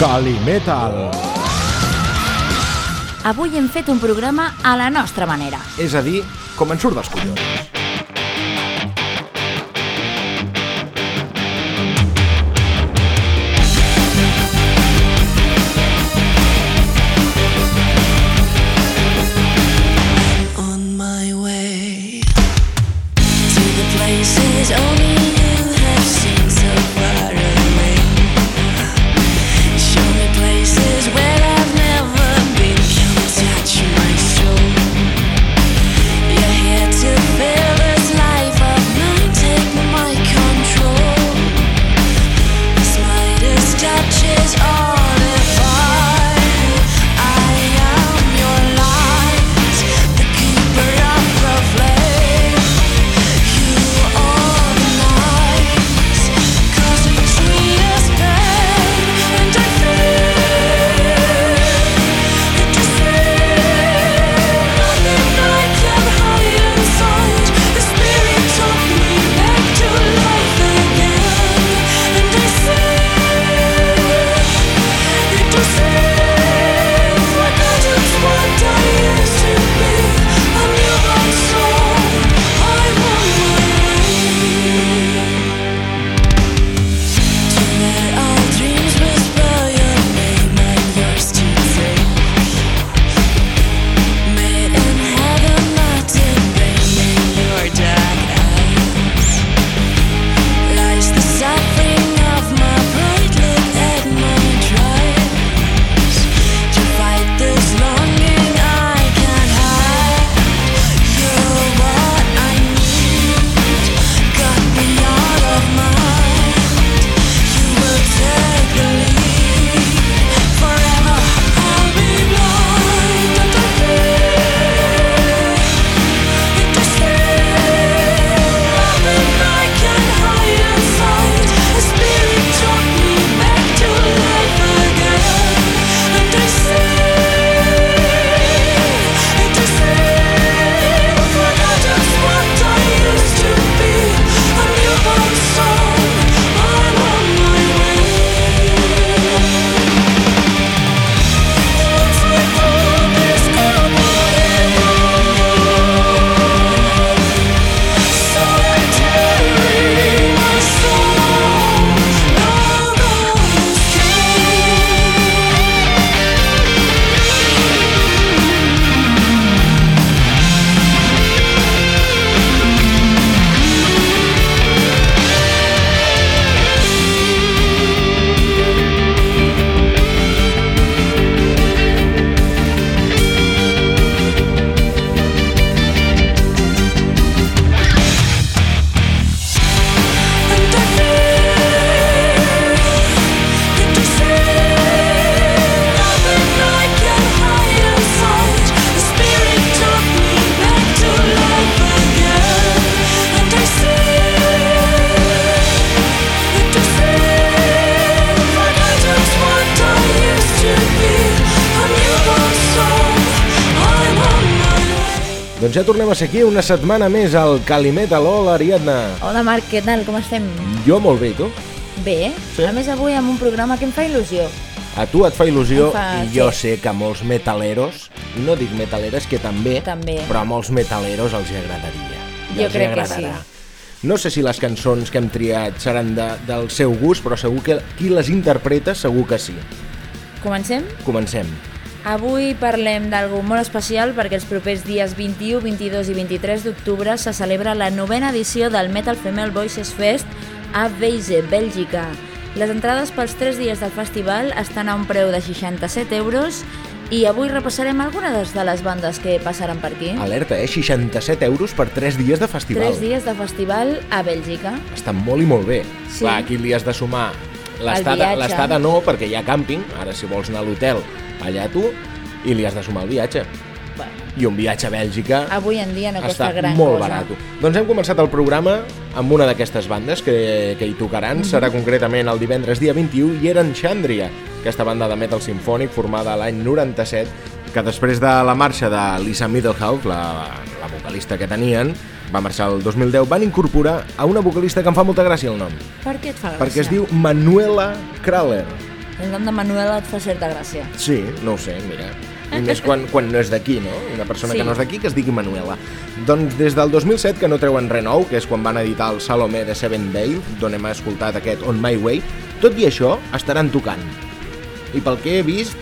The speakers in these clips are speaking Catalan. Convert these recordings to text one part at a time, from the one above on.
Calimetal. Avui hem fet un programa a la nostra manera. És a dir, com en surt dels collons. Doncs ja tornem a ser aquí una setmana més al Calimetal. Hola, Ariadna. Hola Marc, què tal? Com estem? Jo molt bé, i tu? Bé. Sí. A més avui amb un programa que em fa il·lusió. A tu et fa il·lusió Em fa- i jo sí. sé que molts metaleros, no dic metaleres, que també, També. però a molts metaleros els agradaria. Jo els crec que agradarà. sí. No sé si les cançons que hem triat seran de, del seu gust, però segur que qui les interpreta segur que sí. Comencem? Comencem. Avui parlem d'algú molt especial perquè els propers dies 21, 22 i 23 d'octubre se celebra la novena edició del Metal Female Voices Fest a Weise, Bèlgica. Les entrades pels 3 dies del festival estan a un preu de 67 euros i avui repassarem algunes de les bandes que passaran per aquí. Alerta, eh? 67 euros per 3 dies de festival. 3 dies de festival a Bèlgica. Està molt i molt bé. Sí. Clar, aquí li has de sumar l'estada no, perquè hi ha càmping, ara si vols anar a l'hotel, allà tu, i li has de sumar el viatge. Bueno, I un viatge a Bèlgica avui en dia no costa està gran molt cosa. barat. Doncs hem començat el programa amb una d'aquestes bandes que, que hi tocaran. Mhm. Serà concretament el divendres dia 21 i eren Chandria, aquesta banda de metal sinfònic formada l'any 97 que després de la marxa de Lisa Middlehouse, la, la vocalista que tenien, va marxar el 2010, van incorporar a una vocalista que em fa molta gràcia el nom, Per què et fa gràcia? perquè es diu Manuela Kraler. El nom de Manuela et fa certa gràcia. Sí, no ho sé, mira. I més quan, quan no és d'aquí, no? Una persona Sí. que no és d'aquí que es digui Manuela. Doncs des del 2007 que no treuen res nou, que és quan van editar el Salomé de Seven Day, d'on hem escoltat aquest On My Way, tot i això estaran tocant. I pel que he vist,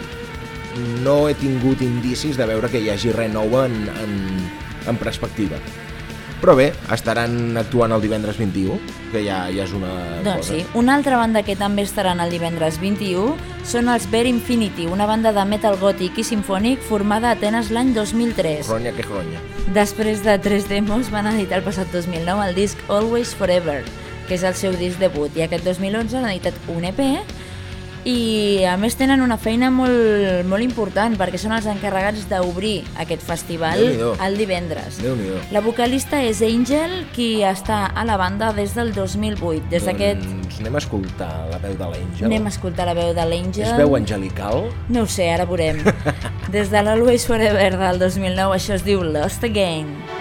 no he tingut indicis de veure que hi hagi res nou en, en, en perspectiva. Però bé, estaran actuant el divendres 21, que ja, ja és una Doncs cosa. sí, una altra banda que també estaran el divendres 21 són els Bear Infinity, una banda de metal gòtic i sinfònic formada a Atenes l'any 2003. Ronya que ronya. Després de tres demos van editar el passat 2009 el disc Always Forever, que és el seu disc debut, i aquest 2011 han editat un EP i a més tenen una feina molt, molt important perquè són els encarregats d'obrir aquest festival el divendres. La vocalista és Angel, qui està a la banda des del 2008. Des. Doncs anem a escoltar la veu de l'Àngel. Anem a escoltar la veu de l'Angel. És veu angelical? No ho sé, ara veurem. Des de l'Always Forever del 2009 això es diu Lost Again. Lost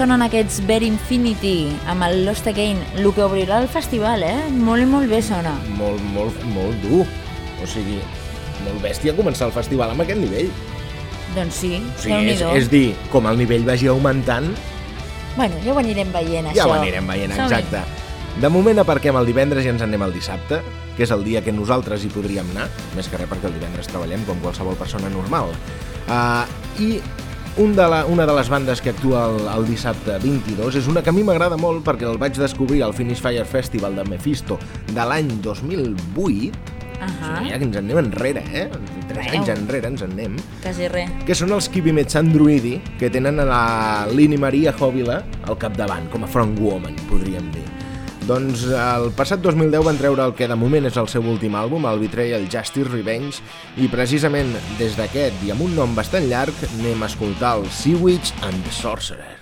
sonen aquests Bear Infinity amb el Lost Again, el que obrirà el festival, eh? Molt i molt bé sona. Molt, molt, molt dur. O sigui, molt bèstia començar el festival amb aquest nivell. Doncs sí, O sigui, és, és dir, com el nivell vagi augmentant, Bueno, ja ho anirem veient, ja això. ho anirem veient, exacte. De moment aparquem el divendres i ens en anem el dissabte, que és el dia que nosaltres hi podríem anar, més que res perquè el divendres treballem com qualsevol persona normal. Uh, I un de la, una de les bandes que actua el, el dissabte 22 és una que a mi m'agrada molt perquè el vaig descobrir al Finish Fire Festival de Mephisto de l'any 2008, Ahà, o sigui, ja que ens en anem enrere, eh? Tres Bueno. anys enrere ens en anem quasi res. que són els Kibimets Androidi, que tenen a la Lini Maria Jòbila al capdavant, com a frontwoman, podríem dir. Doncs el passat 2010 van treure el que de moment és el seu últim àlbum, el Betrayal Justice Revenge, i precisament des d'aquest i amb un nom bastant llarg anem a escoltar el Sea Witch and the Sorcerer.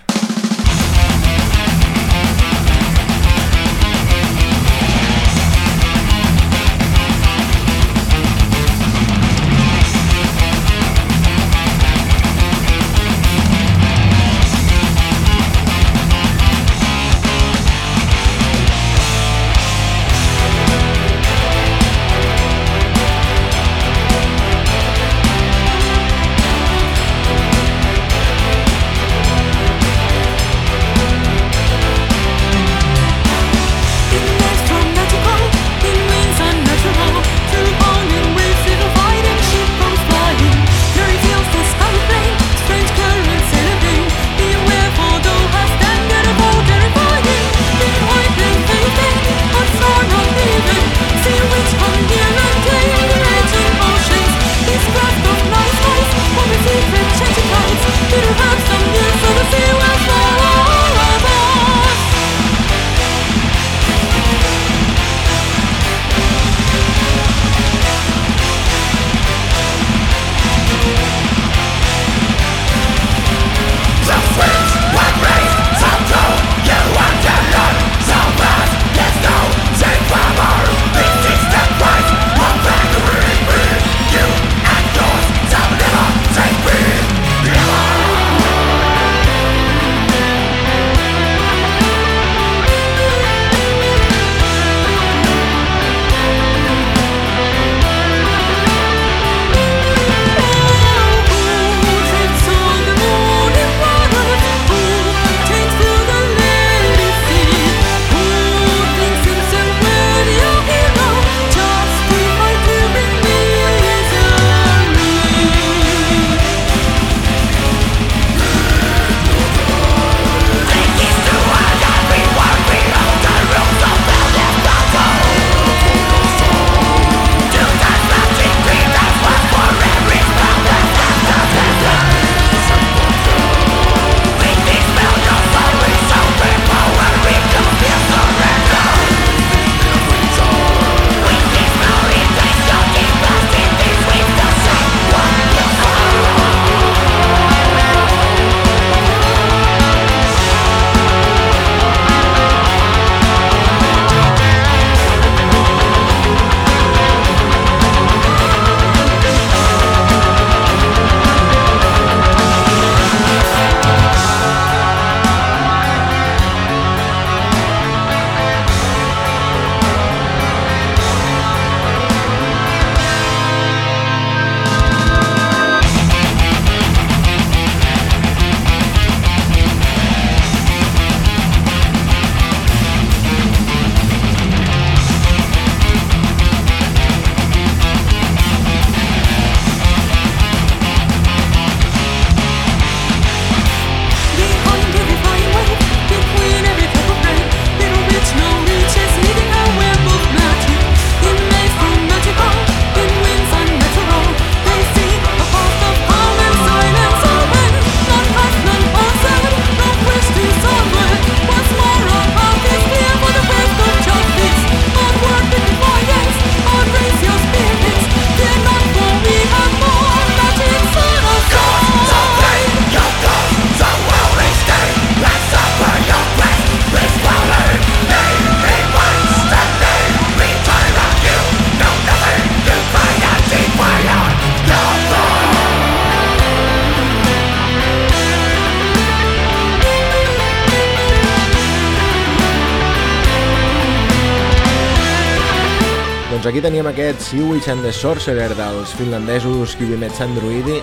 Teníem aquest Sewage and the Sorcerer dels finlandesos Kibimet Androidi.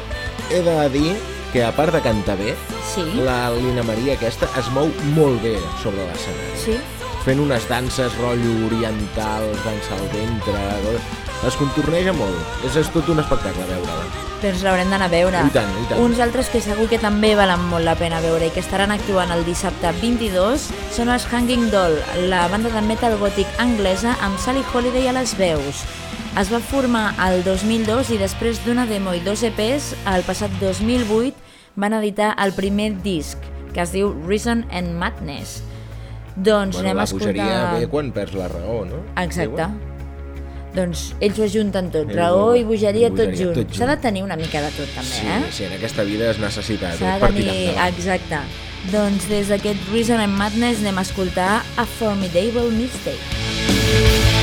He de dir que a part de cantar bé, Sí. la Lina Maria aquesta es mou molt bé sobre l'escenari. Sí? Fent unes danses rotllo orientals, dansa al ventre... Es contorneja molt. És, és tot un espectacle veure-la. Doncs l'haurem d'anar a veure. I tant, i tant. Uns altres que segur que també valen molt la pena veure i que estaran actuant el dissabte 22 són els Hanging Doll, la banda de metal gòtic anglesa amb Sally Holiday a les veus. Es va formar el 2002 i després d'una demo i dos EPs, el passat 2008 van editar el primer disc, que es diu Reason and Madness. Doncs Bueno, anem a la bogeria escoltar... ve quan perds la raó, no? Exacte. Diuen? Doncs ells ho ajunten tot, Eh, raó i bogeria, tot bogeria, junt. tot junt. S'ha de tenir una mica de tot també, Sí, eh? sí, en aquesta vida es necessita S'ha tot de per tenir... Exacte. Doncs des d'aquest Reason and Madness anem a escoltar A Formidable Mistake.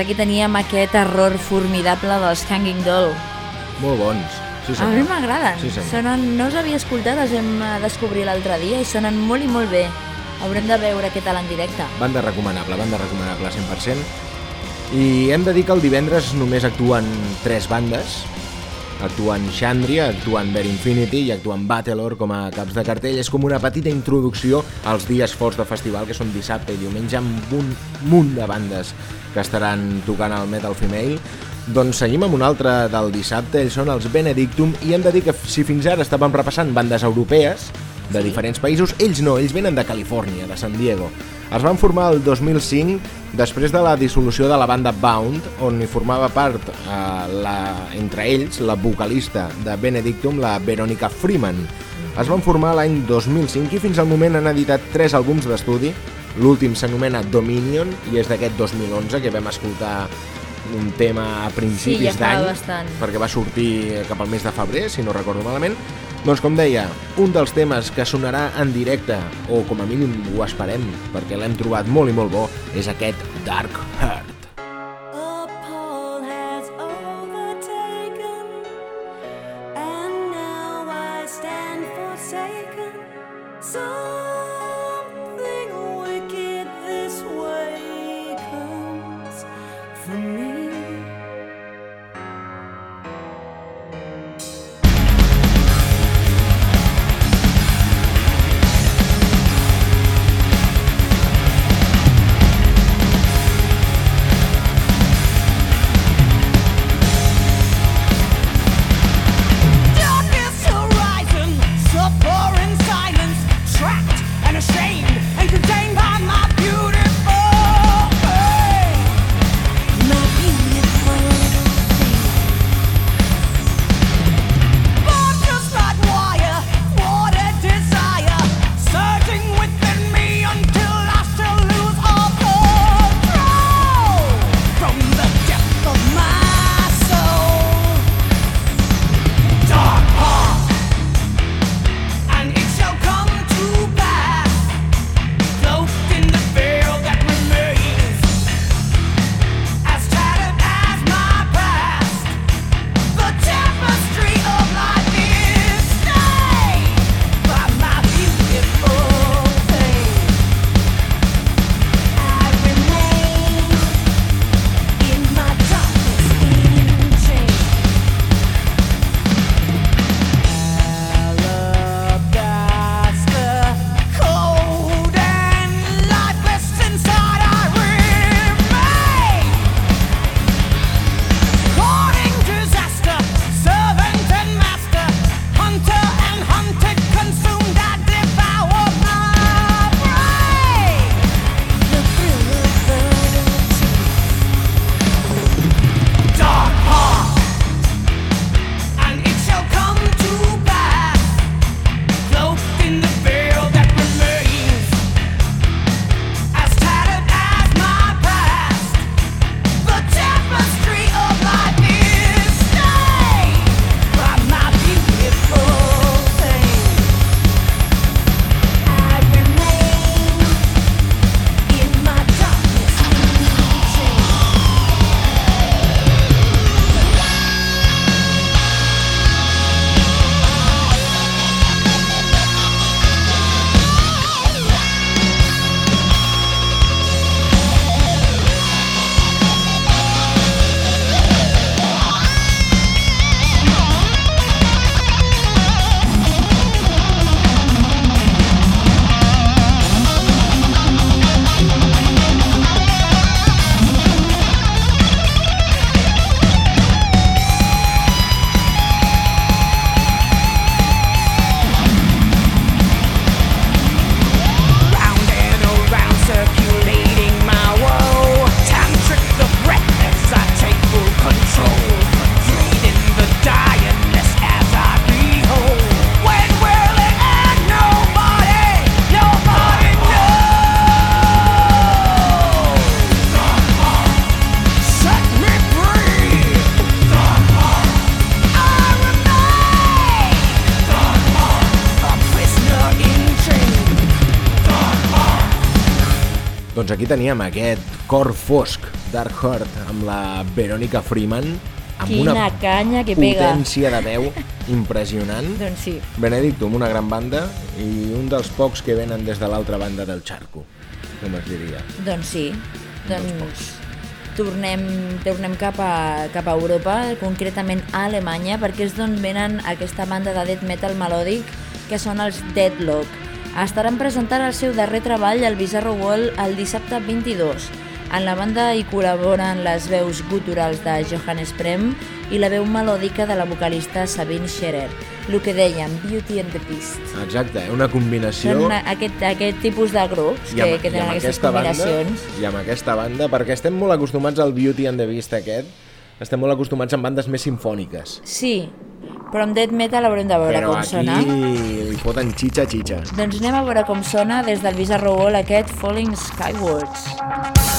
Aquí teníem aquest error formidable dels Hanging Doll. Molt bons. Sí, A mi m'agraden. Sí, senyor. sonen, no els havia escoltat, els vam eh, descobrir l'altre dia i sonen molt i molt bé. Haurem de veure què tal en directe. Banda recomanable, banda recomanable 100%. I hem de dir que el divendres només actuen tres bandes, actuen Chandria, actuen Bear Infinity i actuen Battlelor com a caps de cartell. És com una petita introducció als dies forts de festival, que són dissabte i diumenge, amb un munt de bandes que estaran tocant al Metal Female. Doncs seguim amb un altre del dissabte, ells són els Benedictum, i hem de dir que si fins ara estàvem repassant bandes europees de diferents països, ells no, ells venen de Califòrnia, de San Diego. Es van formar el 2005 després de la dissolució de la banda Bound, on hi formava part, eh, la, entre ells, la vocalista de Benedictum, la Veronica Freeman. Es van formar l'any 2005 i fins al moment han editat tres àlbums d'estudi. L'últim s'anomena Dominion i és d'aquest 2011 que vam escoltar un tema a Sí, principis ja fa d'any perquè va sortir cap al mes de febrer, si no recordo malament. Doncs com deia, un dels temes que sonarà en directe, o com a mínim ho esperem, perquè l'hem trobat molt i molt bo, és aquest Dark Heart. A aquí teníem aquest cor fosc, Dark Heart, amb la Veronica Freeman, amb Quina una canya que pega. potència de veu impressionant. Doncs sí. Benedictum, una gran banda, i un dels pocs que venen des de l'altra banda del xarco, com es diria. Doncs sí. Doncs tornem, tornem cap, a, cap a Europa, concretament a Alemanya, perquè és d'on venen aquesta banda de death metal melòdic que són els Deadlock. Estaran presentant el seu darrer treball al Bizarro Wall el dissabte 22. En la banda hi col·laboren les veus guturals de Johannes Prem i la veu melòdica de la vocalista Sabine Scherer. El que dèiem, Beauty and the Beast. Exacte, eh? una combinació... Són aquest, aquest tipus de grups que, que tenen aquestes combinacions. Banda, I amb aquesta banda, perquè estem molt acostumats al Beauty and the Beast aquest, estem molt acostumats amb bandes més sinfòniques. Sí, però amb death metal haurem de veure Però com aquí sona. li foten xitxa, xitxa. Doncs anem a veure com sona des del Bizarro Wall aquest Falling Skywards. My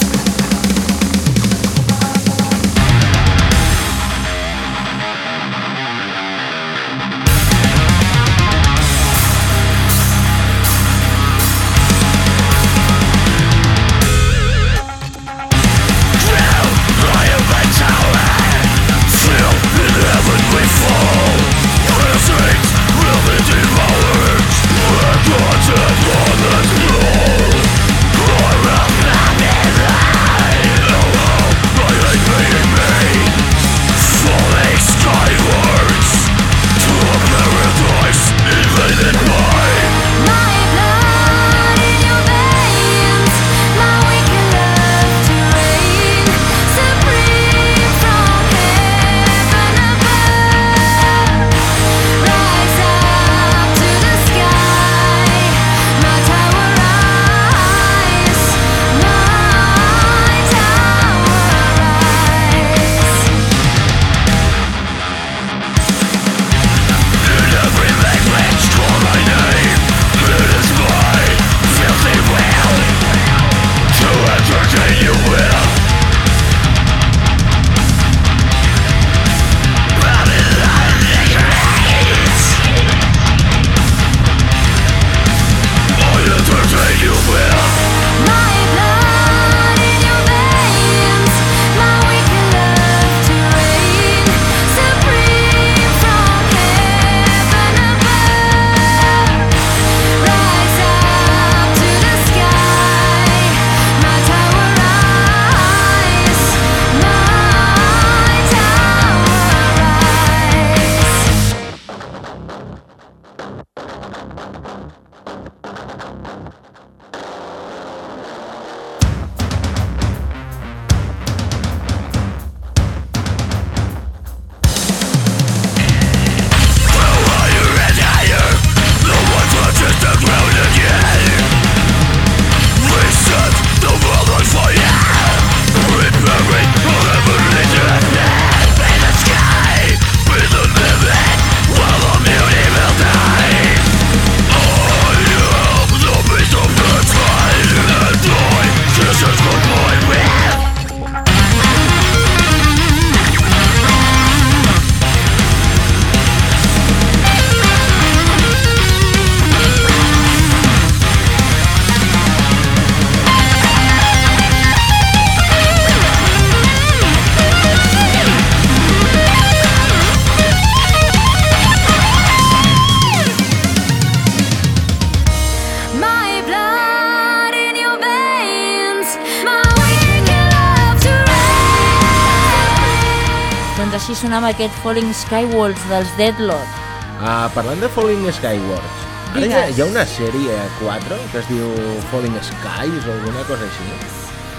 Així sonava aquest Falling Skywards dels Deadlock. Uh, parlant de Falling Skywards, ara hi ha, hi ha una sèrie 4 que es diu Falling Skies o alguna cosa així.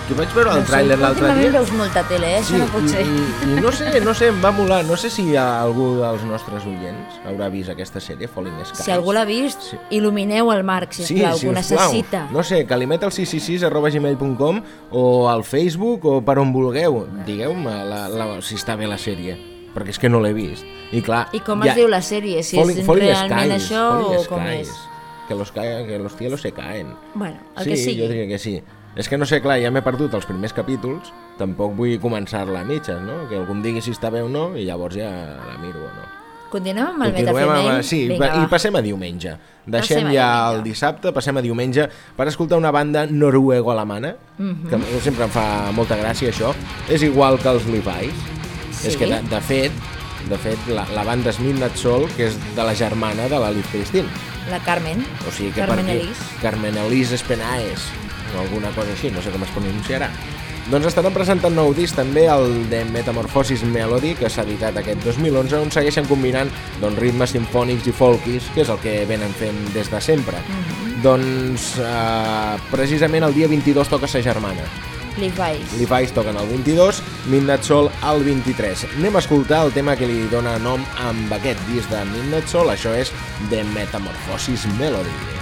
Que vaig veure el No tràiler l'altre últimament dia. veus molta tele, eh? Això no pot ser. i, i, i no sé, no sé, em va molar. No sé si hi ha algú dels nostres oients haurà vist aquesta sèrie, Falling Skies. Si algú l'ha vist, Sí. il·lumineu el Marc, sisplau, que ho necessita. No sé, calimet al 666 arroba gmail.com o al Facebook o per on vulgueu. Digueu-me si està bé la sèrie, perquè és que no l'he vist. I clar... I com ja- es diu la sèrie? Si és realment això o com és? Que los, ca- que los cielos se caen. Bueno, el sí, que sigui. jo diria que sí. És que no sé, clar, ja m'he perdut els primers capítols, tampoc vull començar-la a mitges, no? Que algú em digui si està bé o no, i llavors ja la miro o no. Continuem amb el Continuem metafemell? amb... Sí, Vinga, va, i passem a diumenge. Deixem Passem ja diumenge. el dissabte, passem a diumenge per escoltar una banda noruego-alemana, Mhm. que a mi sempre em fa molta gràcia això. És igual que els Levi's. Sí? És que, de, de fet, de fet la, la banda és Midnight Soul, que és de la germana de la Liv Christine. La Carmen. O sigui que Carmen Elis. Carmen Elis Espenaes, o alguna cosa així, no sé com es pronunciarà. Doncs estaran presentant nou disc també el de Metamorphosis Melody, que s'ha editat aquest 2011, on segueixen combinant doncs, ritmes sinfònics i folkis, que és el que venen fent des de sempre. Mm -hmm. Doncs eh, precisament el dia 22 toca sa germana. Levi's. Levi's toquen el 22, Midnight Soul el 23. Anem a escoltar el tema que li dona nom amb aquest disc de Midnight Soul, això és The Metamorphosis Melody.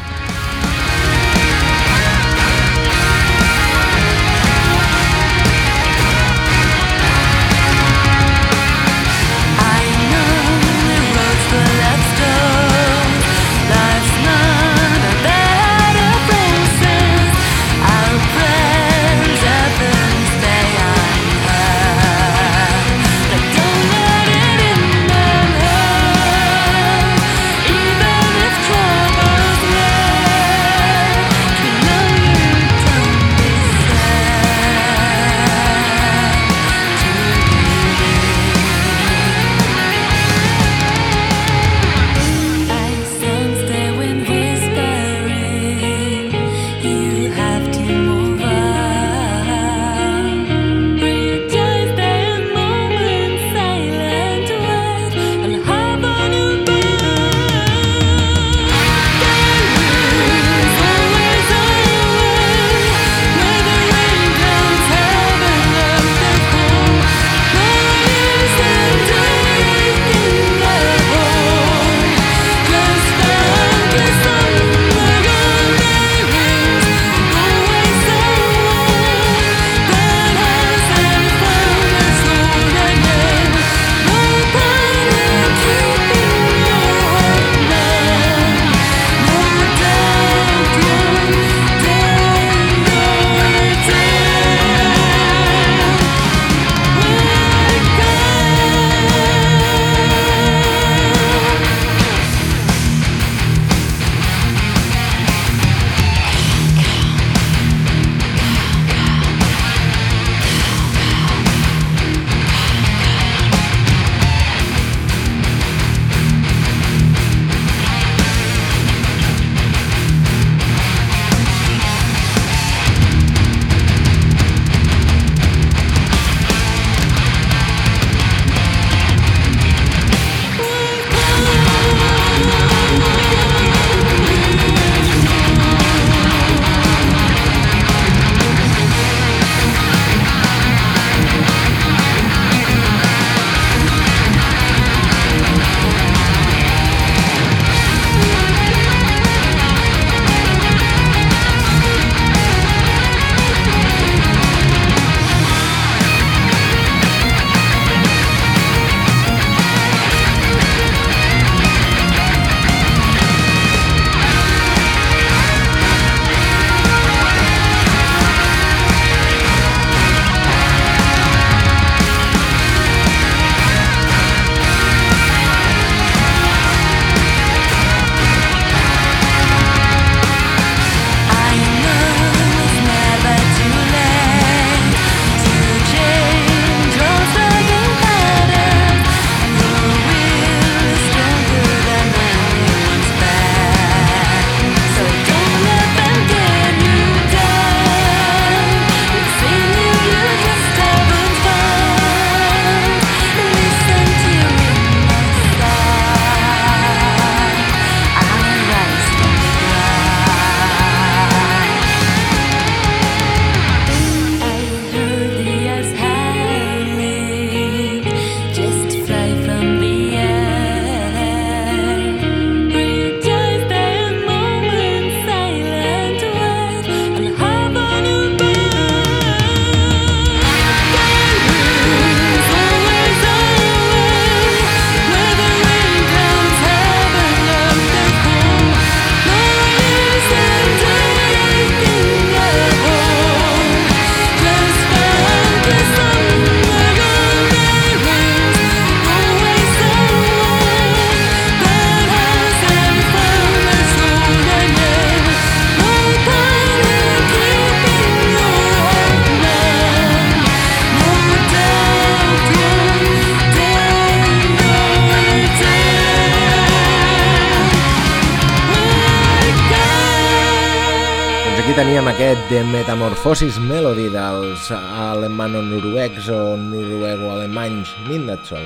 De Metamorphosis Melody dels alemano-noruecs o noruego-alemanys Midnight Soul.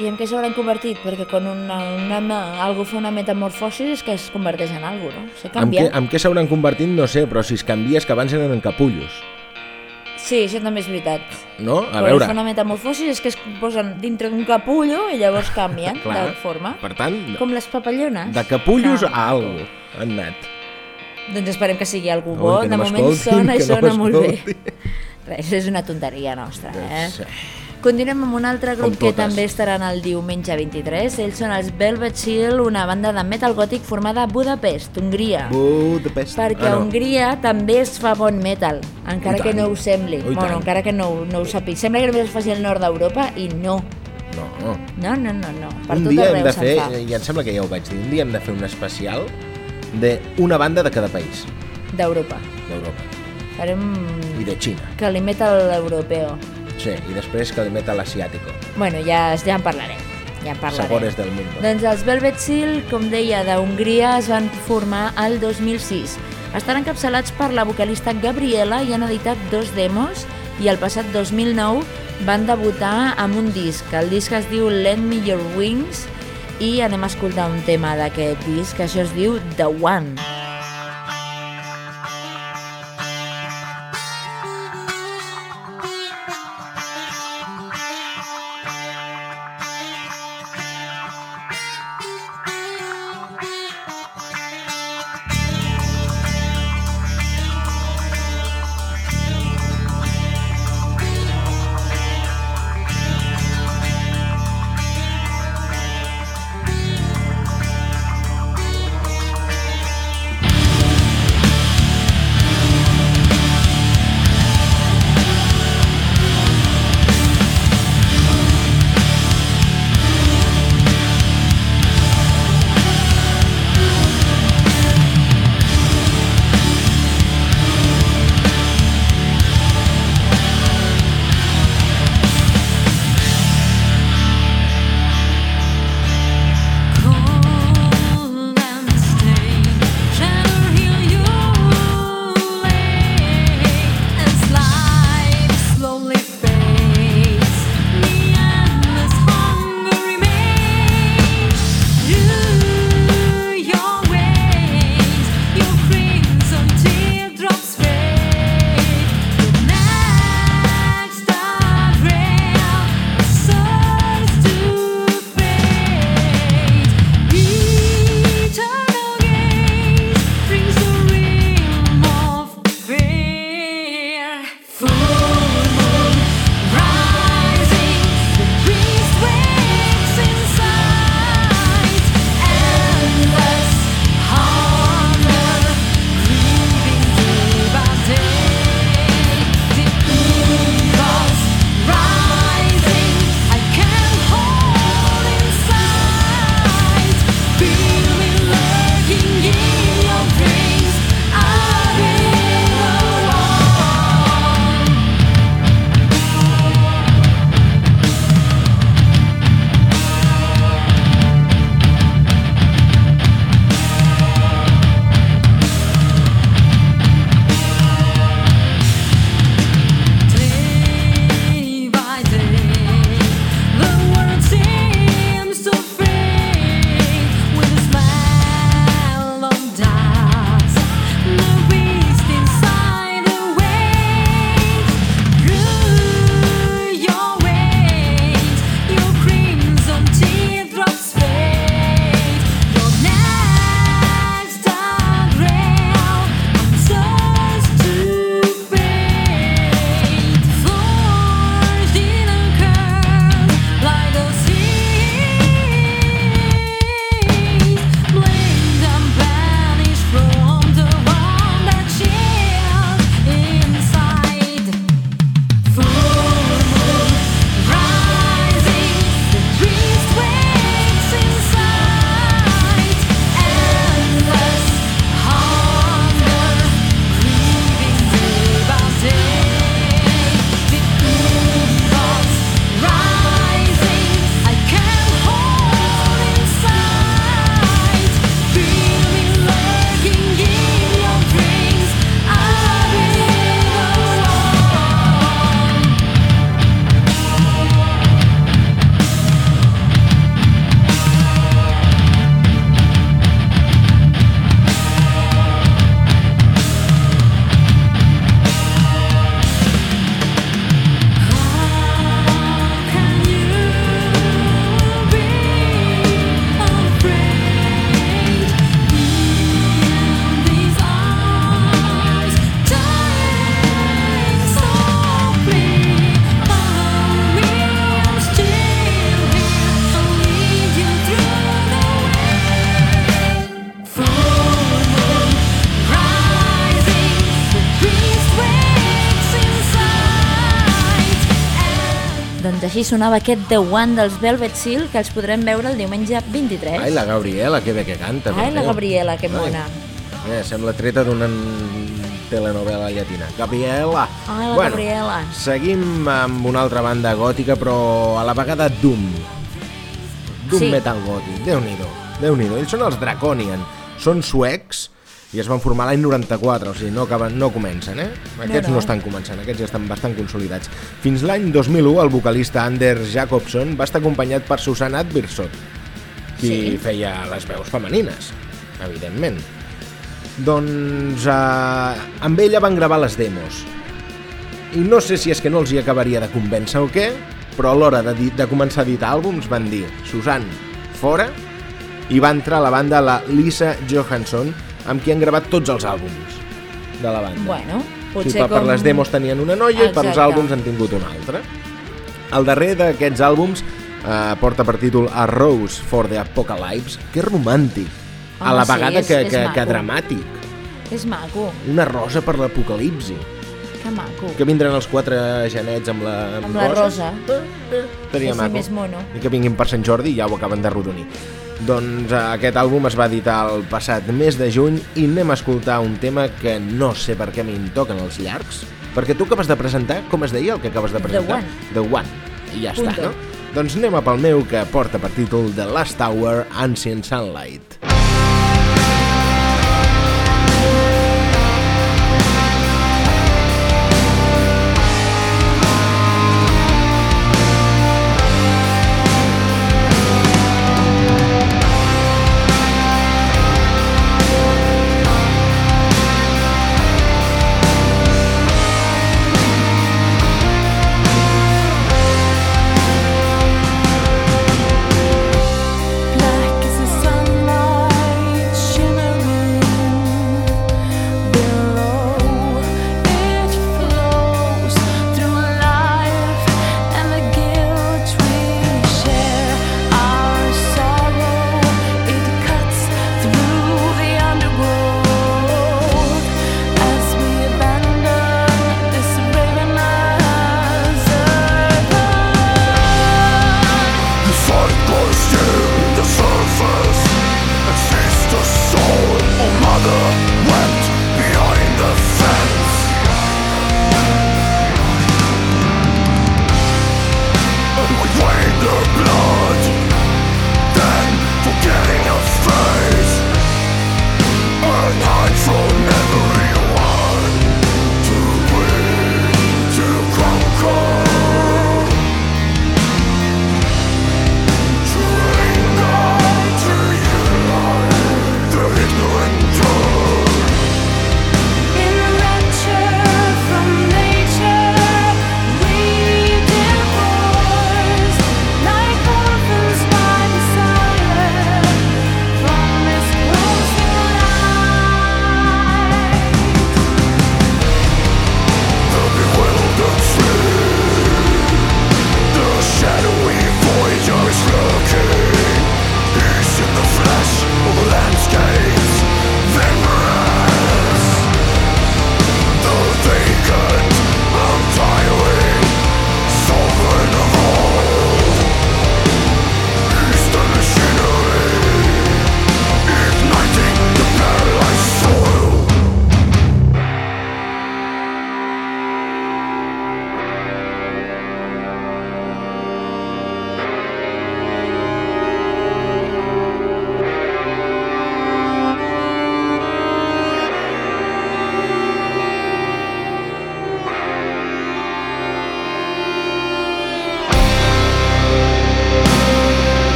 I en què s'hauran convertit? Perquè quan una, una, algú fa una metamorfosi és que es converteix en algú, no? Se canvia. què, amb què s'hauran convertit no sé, però si es canvies que abans eren en capullos, Sí, això també és veritat. no? A quan veure, fa una metamorfosi és que es posen dintre d'un capullo i llavors canvien de forma. per tant, Com les papallones. de capullos Ah. a algo han anat. Doncs esperem que sigui algú Ui, bo. que de no moment sona i que no sona molt bé. Res, és una tonteria nostra, eh? Sí. Continuem amb un altre grup que també estaran el diumenge 23. Ells són els Velvet Seal, una banda de metal gòtic formada a Budapest, Hongria. Budapest. Perquè Ah, no. Hongria també es fa bon metal, encara que no ho sembli. Oh, i bueno, tant. encara que no, no ho sàpiga. Sembla que només es faci al nord d'Europa i no. No. No, no, no, no. Per un tot dia hem de fer, fa. i em sembla que ja ho vaig dir, un dia hem de fer un especial d'una banda de cada país D'Europa. d'Europa Farem i de Xina. que li metal europeu. Sí, i després que li meta l'asiàtico. Bueno, ja, ja en parlarem. Ja en parlarem. Sabores del mundo. Doncs els Velvet Seal, com deia, d'Hongria es van formar el 2006. Estan encapçalats per la vocalista Gabriela i han editat dos demos i el passat 2009 van debutar amb un disc. El disc es diu Lend Me Your Wings i anem a escoltar un tema d'aquest disc, que això es diu The One. Així sonava aquest The One dels Velvet Seal, que els podrem veure el diumenge 23. Ai, la Gabriela, que bé que canta. Ai, la Déu. Gabriela, que Ai. mona. Eh, sembla treta d'una telenovela llatina. Gabriela. Ai, la Gabriela. Seguim amb una altra banda gòtica, però a la vegada Doom. Doom Sí. metal gòtic. Déu-n'hi-do, déu nhi déu Ells són els Draconian. Són suecs i es van formar l'any 94, o sigui, no, acaben, no comencen, eh? Aquests no, no. no estan començant, aquests ja estan bastant consolidats. Fins l'any 2001, el vocalista Anders Jacobson va estar acompanyat per Susanne Advirsot, qui Sí. feia les veus femenines, evidentment. Doncs eh, amb ella van gravar les demos. I no sé si és que no els hi acabaria de convèncer o què, però a l'hora de, de començar a editar àlbums van dir Susan, fora, i va entrar a la banda la Lisa Johansson, amb qui han gravat tots els àlbums de la banda. Bueno, Sí, potser per, per com... les demos tenien una noia i per els Exacte. àlbums han tingut una altra. El darrer d'aquests àlbums eh, porta per títol A Rose for the Apocalypse, que és romàntic, a Home, la sí, vegada és- que, és que, que dramàtic. És maco, Una rosa per l'apocalipsi. que maco. Que vindran els quatre genets amb la, Amb la rosa. Seria Així maco. més mono. I que vinguin per Sant Jordi i ja ho acaben de rodonir. Doncs eh, aquest àlbum es va editar el passat mes de juny i anem a escoltar un tema que no sé per què m'hi toquen els llargs, perquè tu acabes de presentar, com es deia el que acabes de presentar? One. The One. I ja Punto. està, no? Doncs anem a pel meu que porta per títol The Last Hour Ancient the sunlight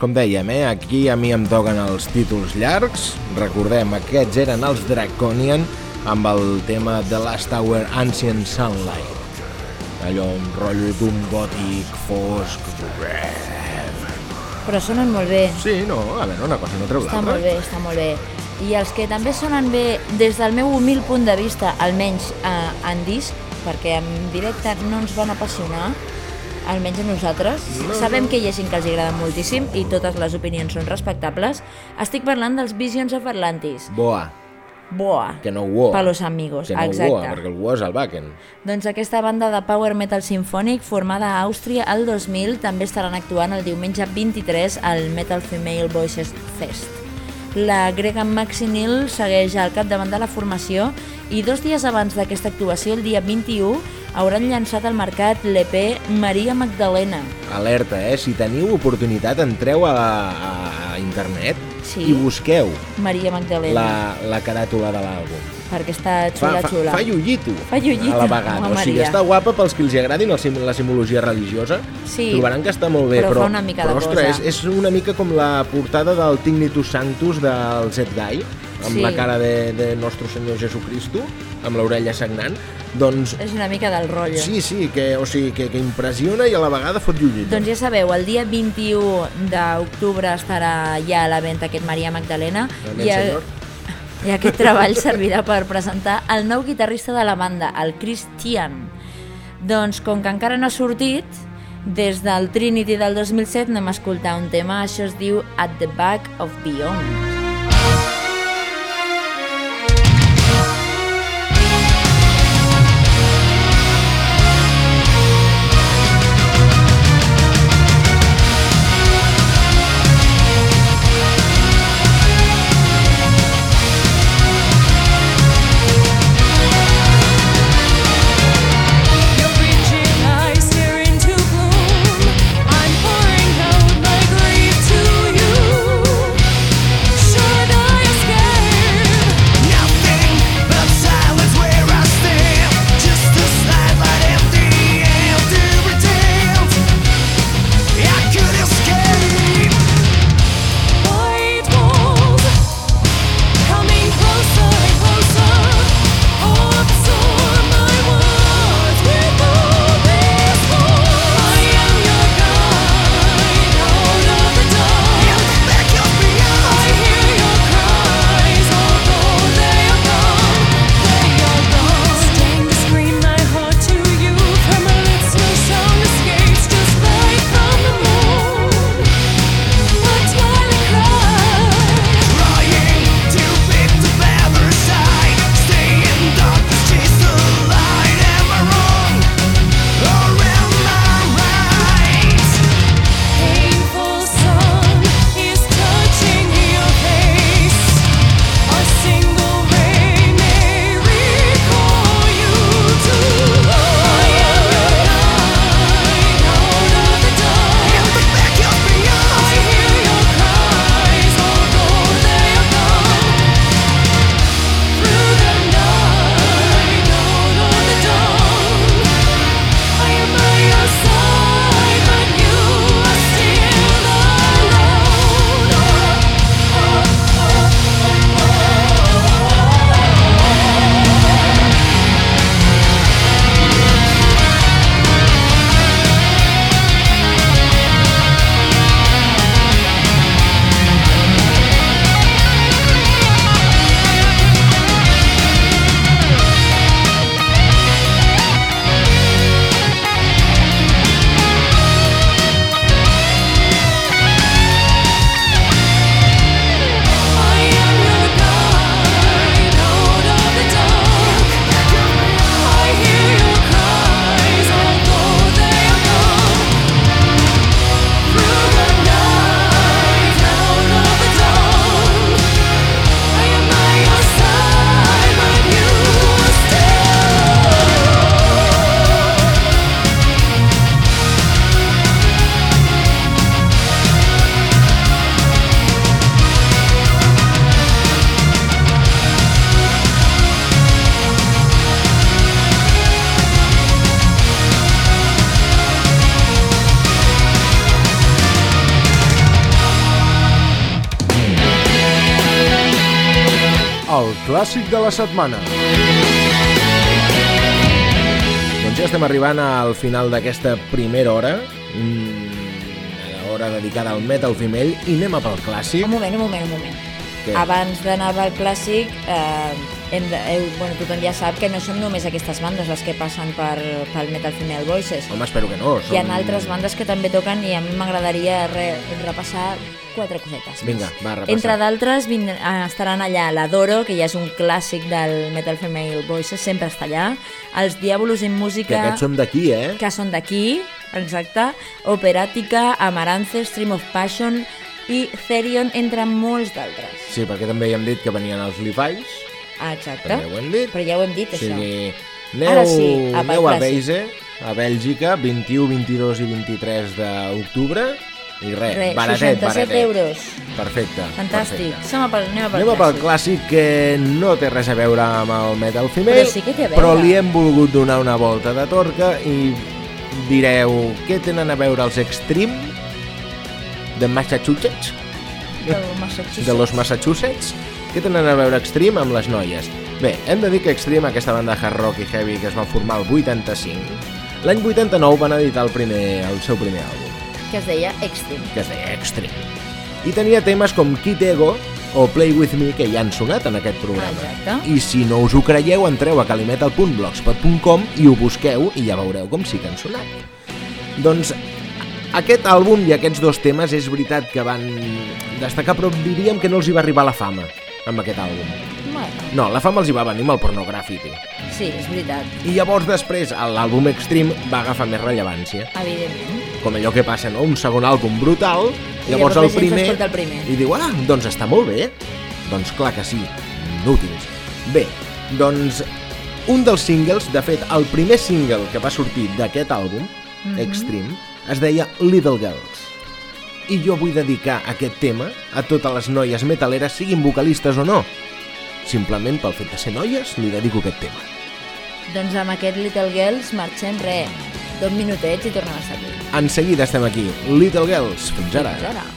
Doncs com dèiem, eh, aquí a mi em toquen els títols llargs. Recordem, aquests eren els Draconian amb el tema The Last Hour Ancient Sunlight. Allò, un rotllo d'un gòtic fosc... Però sonen molt bé. Sí, no, a veure, una cosa no treu Està l'altra. molt bé, està molt bé. I els que també sonen bé, des del meu humil punt de vista, almenys eh, en disc, perquè en directe no ens van apassionar, almenys a nosaltres. No, Sabem que hi ha gent que els agrada moltíssim i totes les opinions són respectables. Estic parlant dels Visions of Atlantis. Boa, Boa. que no uoa. Per los amigos, que no exacte. uoa, perquè el uoa és el Wacken. Doncs aquesta banda de power metal sinfònic formada a Àustria el 2000 també estaran actuant el diumenge 23 al Metal Female Voices Fest. La Grega Maxinil segueix al capdavant de la formació i dos dies abans d'aquesta actuació, el dia 21, hauran llançat al mercat l'EP Maria Magdalena. Alerta, eh? Si teniu oportunitat, entreu a, a, a internet Sí. i busqueu Maria Magdalena, la, la caràtula de l'àlbum. perquè està Fa, xula, fa, xula. fa llullitu, Fa llullitu, a la vegada. home, O sigui, Maria. està guapa pels que els sim, la simbologia religiosa. Sí, Trobaran que està molt bé, però però, fa una mica de però ostres, cosa. és, és una mica com la portada del Tignitus Sanctus del Zed Guy, amb Sí. la cara de, de Nostre Senyor Jesucristo, amb l'orella sagnant. Doncs És una mica del rotllo. sí, sí, que, o sigui, que, que impressiona i a la vegada fot llullitu. Doncs ja sabeu, el dia 21 d'octubre estarà ja a la venda aquest Maria Magdalena Amén, i, el, senyor. i aquest treball servirà per presentar el nou guitarrista de la banda, el Christian. Doncs com que encara no ha sortit, des del Trinity del 2007 anem a escoltar un tema, això es diu At the Back of Beyond. La setmana. Doncs ja estem arribant al final d'aquesta primera hora, mm, hora dedicada al metal femell, i anem a pel clàssic. Un moment, un moment, un moment. Què? Abans d'anar al clàssic, eh, hem de, eh, bueno, tothom ja sap que no són només aquestes bandes les que passen per, pel Metal Female Voices. Home, espero que no. Hi ha altres bandes que també toquen i a mi m'agradaria re, repassar quatre cosetes. Vinga, va, repassa. Entre d'altres eh, estaran allà l'Adoro, que ja és un clàssic del Metal Female Voices, sempre està allà. Els Diabolus en Que Música, aquests són d'aquí, eh? que són d'aquí, exacte, Operàtica, Amaranthe, Stream of Passion i Therion, entre molts d'altres. Sí, perquè també ja hem dit que venien els Levi's, Ah, exacte. també ho hem dit. Però ja ho hem dit, O això. aneu, Ara sí, a aneu a. Beise, a Bèlgica, 21, 22 i 23 d'octubre, i res, Re, baratet, 67 baratet. euros. Perfecte. Fantàstic. perfecte. Som a pel, anem a pel Anem pel clàssic. que no té res a veure amb el metal female, Però sí que té a veure. però li hem volgut donar una volta de torca i direu, què tenen a veure els Extreme de Massachusetts? Del Massachusetts. de los Massachusetts. Què tenen a veure Extreme amb les noies? Bé, hem de dir que Extreme, aquesta banda hard rock i heavy que es va formar el 85, l'any 89 van editar el, primer, el seu primer àlbum, Que es deia Extreme. que es deia Extreme. I tenia temes com Kid Ego o Play With Me que ja han sonat en aquest programa. Exacte. I si no us ho creieu, entreu a calimetal.blogspot.com i ho busqueu i ja veureu com sí que han sonat. Doncs aquest àlbum i aquests dos temes és veritat que van destacar, però diríem que no els hi va arribar la fama amb aquest àlbum. Bueno, No, la fama els hi va venir amb el pornogràfic. sí, és veritat, I llavors després l'àlbum Extreme va agafar més rellevància. evidentment. Com allò que passa, no? Un segon àlbum brutal, I llavors llavors el primer... el primer. I diu, ah, doncs està molt bé. Doncs clar que sí, inútils. Bé, doncs un dels singles, de fet, el primer single que va sortir d'aquest àlbum, Mhm. Extreme, es deia Little Girls. I jo vull dedicar aquest tema a totes les noies metaleres, siguin vocalistes o no. Simplement pel fet de ser noies, li dedico aquest tema. Doncs amb aquest Little Girls marxem, re, dos minutets i tornem a estar aquí. En seguida estem aquí. Little Girls, fins ara. Fins ara.